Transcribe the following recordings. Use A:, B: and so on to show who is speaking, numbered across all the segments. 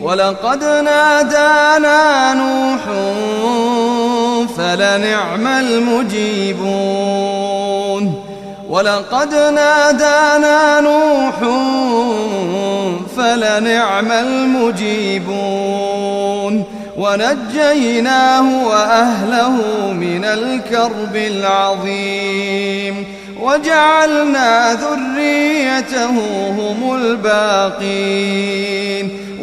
A: ولقد نادانا نوح فلنعم المجيبون. ولقد نادانا نوح فلنعم المجيبون. ونجيناه وأهله من الكرب العظيم. وجعلنا ذريته هم الباقين.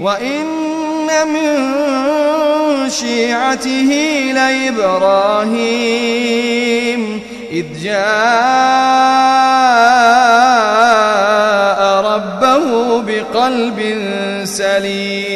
A: وإن من شيعته لإبراهيم إذ جاء ربه بقلب سليم.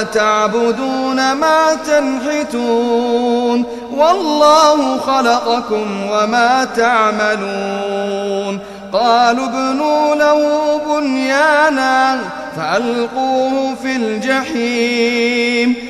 A: قال أتعبدون ما تنحتون والله خلقكم وما تعملون قالوا ابنوا له بنيانا فألقوه في الجحيم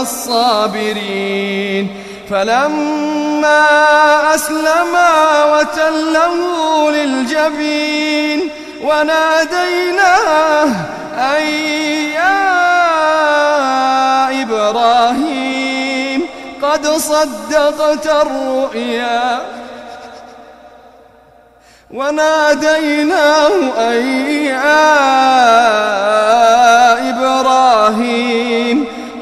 A: الصابرين. فلما أسلما وتله للجبين وناديناه أن يا إبراهيم قد صدقت الرؤيا. وناديناه أن يا إبراهيم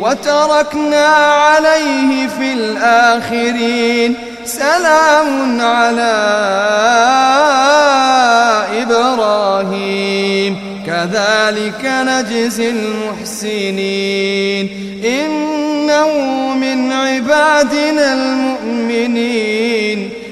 A: وتركنا عليه في الآخرين. سلام على إبراهيم. كذلك نجزي المحسنين. إنه من عبادنا المؤمنين.